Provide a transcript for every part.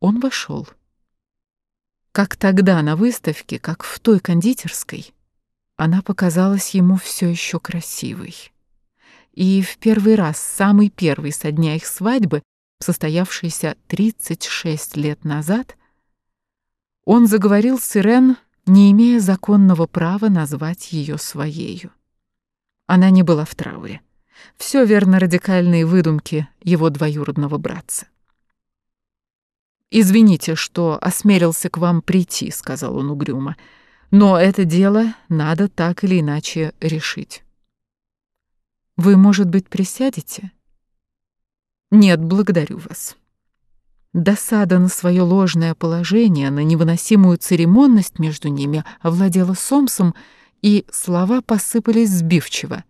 Он вошел. Как тогда на выставке, как в той кондитерской, она показалась ему все еще красивой. И в первый раз, самый первый со дня их свадьбы, состоявшийся 36 лет назад, он заговорил с Ирен, не имея законного права назвать ее своею. Она не была в трауре. Все верно радикальные выдумки его двоюродного братца. «Извините, что осмелился к вам прийти», — сказал он угрюмо, «но это дело надо так или иначе решить». «Вы, может быть, присядете?» «Нет, благодарю вас». Досада на свое ложное положение, на невыносимую церемонность между ними овладела Сомсом, и слова посыпались сбивчиво.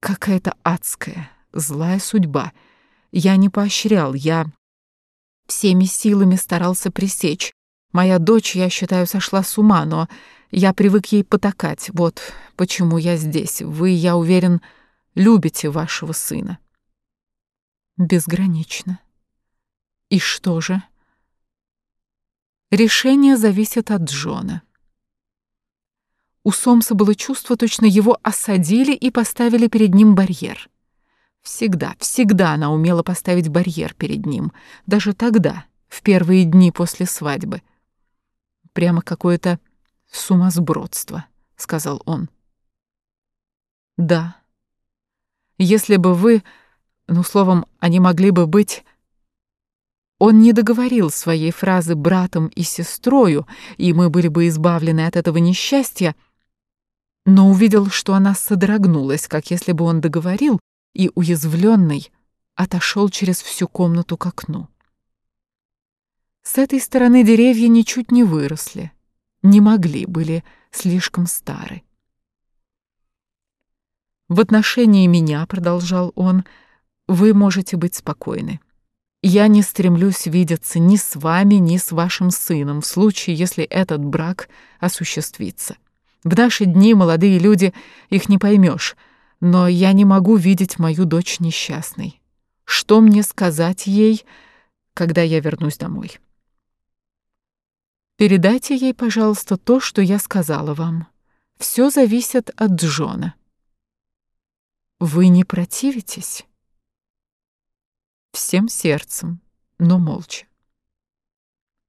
Какая-то адская, злая судьба. Я не поощрял, я всеми силами старался пресечь. Моя дочь, я считаю, сошла с ума, но я привык ей потакать. Вот почему я здесь. Вы, я уверен, любите вашего сына. Безгранично. И что же? Решение зависит от Джона. У Сомса было чувство, точно его осадили и поставили перед ним барьер. Всегда, всегда она умела поставить барьер перед ним, даже тогда, в первые дни после свадьбы. Прямо какое-то сумасбродство, сказал он. Да. Если бы вы, ну, словом, они могли бы быть он не договорил своей фразы братом и сестрою, и мы были бы избавлены от этого несчастья, но увидел, что она содрогнулась, как если бы он договорил, и, уязвленный, отошел через всю комнату к окну. С этой стороны деревья ничуть не выросли, не могли, были слишком стары. «В отношении меня, — продолжал он, — вы можете быть спокойны. Я не стремлюсь видеться ни с вами, ни с вашим сыном в случае, если этот брак осуществится. В наши дни молодые люди их не поймешь, но я не могу видеть мою дочь несчастной. Что мне сказать ей, когда я вернусь домой? Передайте ей, пожалуйста, то, что я сказала вам. Все зависит от Джона. Вы не противитесь? Всем сердцем, но молча.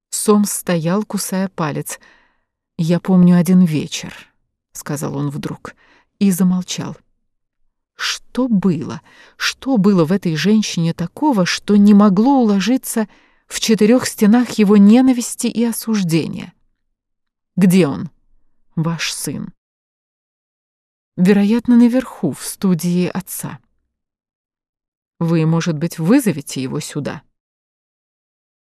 Сом стоял, кусая палец — «Я помню один вечер», — сказал он вдруг, и замолчал. Что было? Что было в этой женщине такого, что не могло уложиться в четырех стенах его ненависти и осуждения? Где он, ваш сын? Вероятно, наверху, в студии отца. Вы, может быть, вызовете его сюда?